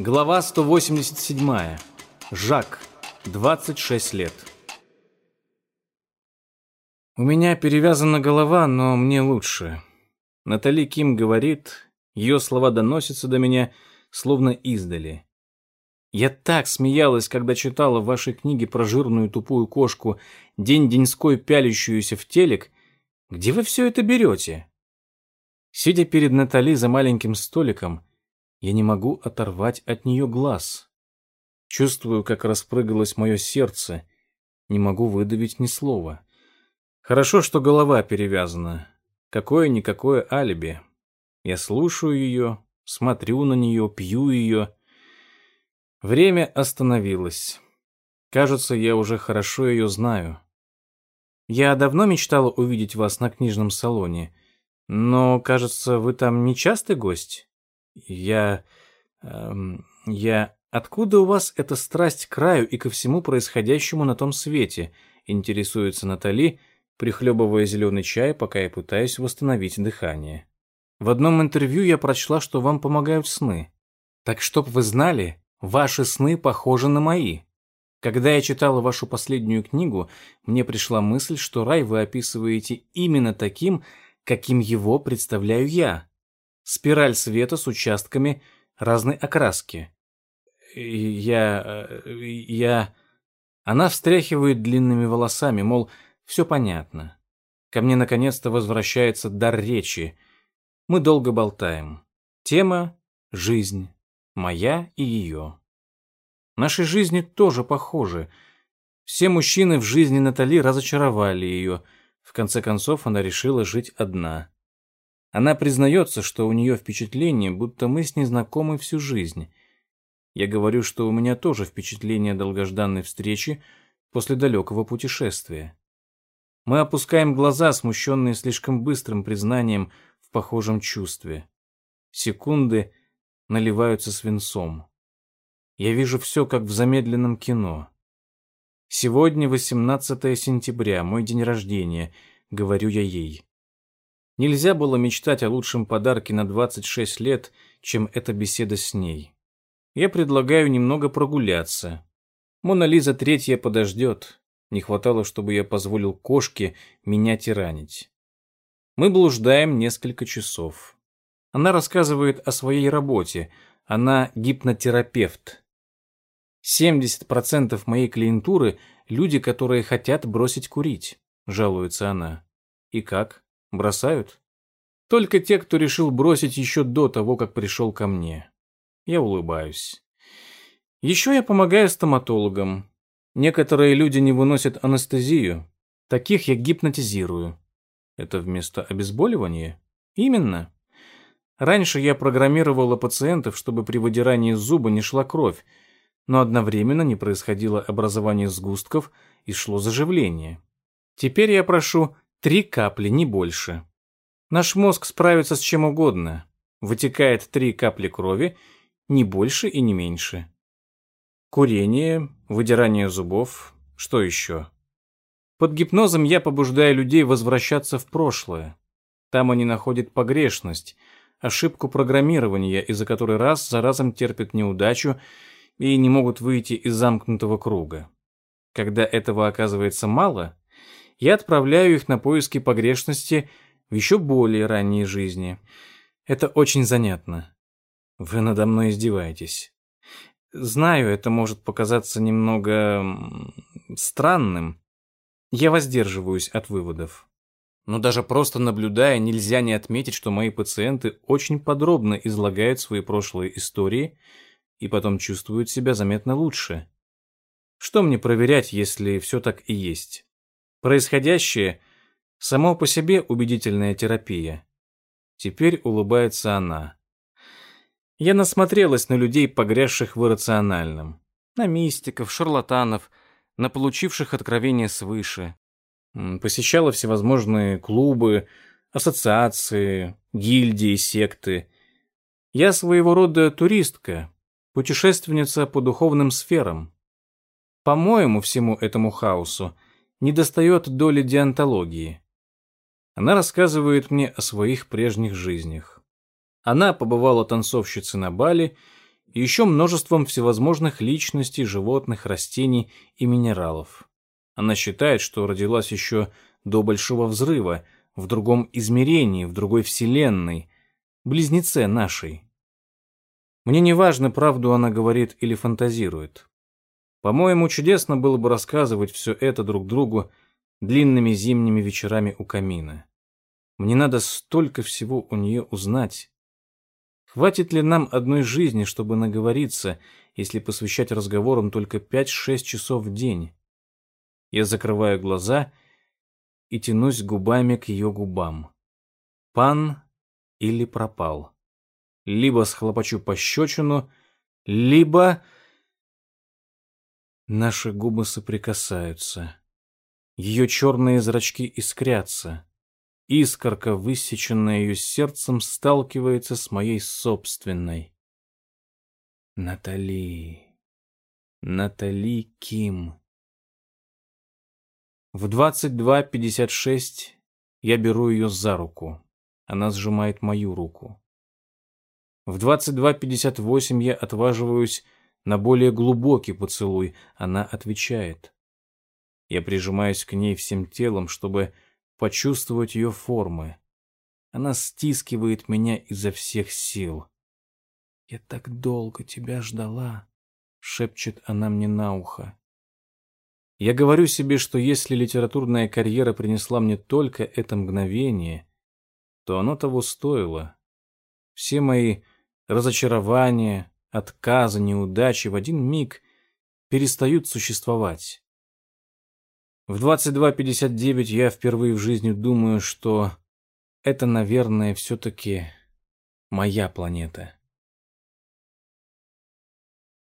Глава 187. Жак. 26 лет. У меня перевязана голова, но мне лучше. Натали Ким говорит, ее слова доносятся до меня, словно издали. Я так смеялась, когда читала в вашей книге про жирную тупую кошку, день-деньской пялящуюся в телек. Где вы все это берете? Сидя перед Натали за маленьким столиком, я не могу оторвать от нее глаз. Чувствую, как распрыгалось мое сердце, не могу выдавить ни слова. Хорошо, что голова перевязана. Какое-никакое алиби. Я слушаю ее, смотрю на нее, пью ее. Время остановилось. Кажется, я уже хорошо ее знаю. Я давно мечтала увидеть вас на книжном салоне, но, кажется, вы там нечастый гость. Я... Эм, я... Откуда у вас эта страсть к краю и ко всему происходящему на том свете? Интересуется Натали, прихлебывая зеленый чай, пока я пытаюсь восстановить дыхание. В одном интервью я прочла, что вам помогают сны. Так чтоб вы знали, ваши сны похожи на мои. Когда я читала вашу последнюю книгу, мне пришла мысль, что рай вы описываете именно таким, каким его представляю я. Спираль света с участками разной окраски. Я... я... Она встряхивает длинными волосами, мол, все понятно. Ко мне наконец-то возвращается дар речи. Мы долго болтаем. Тема — жизнь. Моя и ее. Наши жизни тоже похожи. Все мужчины в жизни Натали разочаровали ее. В конце концов, она решила жить одна. Она признается, что у нее впечатление, будто мы с ней знакомы всю жизнь. Я говорю, что у меня тоже впечатление долгожданной встречи после далекого путешествия. Мы опускаем глаза, смущенные слишком быстрым признанием в похожем чувстве. Секунды наливаются свинцом. Я вижу все, как в замедленном кино. Сегодня 18 сентября, мой день рождения, говорю я ей. Нельзя было мечтать о лучшем подарке на 26 лет, чем эта беседа с ней. Я предлагаю немного прогуляться. Мона Лиза третья подождет. Не хватало, чтобы я позволил кошке меня тиранить. Мы блуждаем несколько часов. Она рассказывает о своей работе. Она гипнотерапевт. 70% моей клиентуры – люди, которые хотят бросить курить, жалуется она. И как? Бросают? Только те, кто решил бросить еще до того, как пришел ко мне. Я улыбаюсь. Еще я помогаю стоматологам. Некоторые люди не выносят анестезию. Таких я гипнотизирую. Это вместо обезболивания? Именно. Раньше я программировала пациентов, чтобы при выдирании зуба не шла кровь, но одновременно не происходило образование сгустков и шло заживление. Теперь я прошу три капли, не больше. Наш мозг справится с чем угодно. Вытекает три капли крови, не больше и не меньше. Курение, выдирание зубов, что еще? Под гипнозом я побуждаю людей возвращаться в прошлое. Там они находят погрешность, ошибку программирования, из-за которой раз за разом терпят неудачу и не могут выйти из замкнутого круга. Когда этого оказывается мало, я отправляю их на поиски погрешности в еще более ранней жизни. Это очень занятно. Вы надо мной издеваетесь. Знаю, это может показаться немного странным. Я воздерживаюсь от выводов. Но даже просто наблюдая, нельзя не отметить, что мои пациенты очень подробно излагают свои прошлые истории – и потом чувствуют себя заметно лучше. Что мне проверять, если все так и есть? Происходящее само по себе убедительная терапия. Теперь улыбается она. Я насмотрелась на людей, погрязших в иррациональном. На мистиков, шарлатанов, на получивших откровения свыше. Посещала всевозможные клубы, ассоциации, гильдии, секты. Я своего рода туристка, путешественница по духовным сферам. По-моему, всему этому хаосу недостает доли диантологии. Она рассказывает мне о своих прежних жизнях. Она побывала танцовщицей на Бали и еще множеством всевозможных личностей, животных, растений и минералов. Она считает, что родилась еще до Большого Взрыва, в другом измерении, в другой вселенной, близнеце нашей. Мне не важно, правду она говорит или фантазирует. По-моему, чудесно было бы рассказывать все это друг другу длинными зимними вечерами у камина. Мне надо столько всего у нее узнать. Хватит ли нам одной жизни, чтобы наговориться, если посвящать разговорам только 5-6 часов в день? Я закрываю глаза и тянусь губами к ее губам. Пан или пропал. Либо схлопочу пощечину, либо... Наши губы соприкасаются. Ее черные зрачки искрятся. Искорка, высеченная ее сердцем, сталкивается с моей собственной. Натали. Натали Ким. В 22.56 я беру ее за руку. Она сжимает мою руку. В 22.58 я отваживаюсь на более глубокий поцелуй. Она отвечает. Я прижимаюсь к ней всем телом, чтобы почувствовать ее формы. Она стискивает меня изо всех сил. «Я так долго тебя ждала», — шепчет она мне на ухо. Я говорю себе, что если литературная карьера принесла мне только это мгновение, то оно того стоило. Все мои разочарования, отказы, неудачи в один миг перестают существовать. В 22.59 я впервые в жизни думаю, что это, наверное, все-таки моя планета.